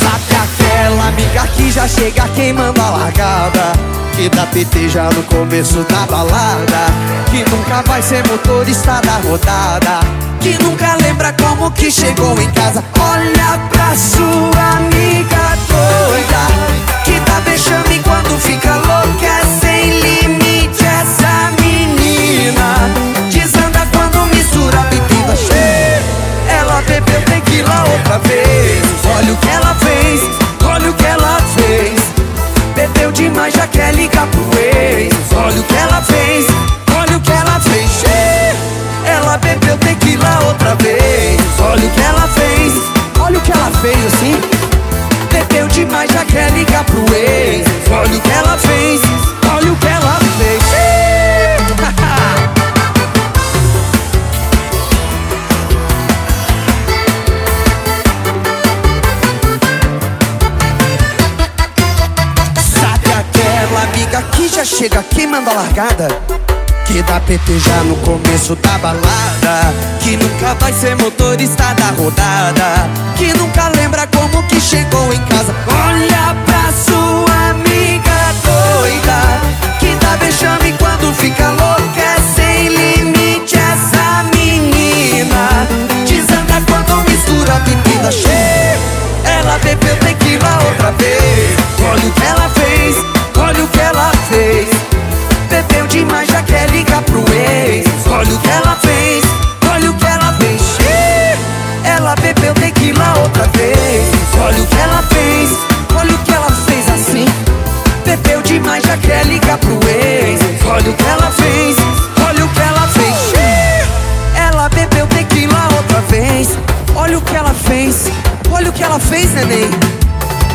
Sabe aquela amiga que já chega queimando a largada? Que dá PT já no começo da balada. Que nunca vai ser motorista da rodada. Que nunca lembra como que chegou em casa. Olha outra vez. Olha o que ela fez, olha o que ela fez. Bebeu demais, já quer ligar pro ex. Olha o que ela fez, Que aqui, já chega que manda largada. Que dá PT já no começo da balada. Que nunca vai ser motorista da rodada. Que nunca lembra como que chegou em casa. Olha pra sua amiga.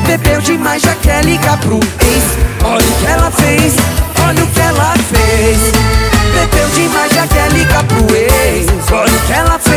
Bebeu demais, já quer ligar pro ex. Olha o que ela fez, olha o que ela fez. Bebeu demais, já quer ligar pro ex. Olha o que ela fez.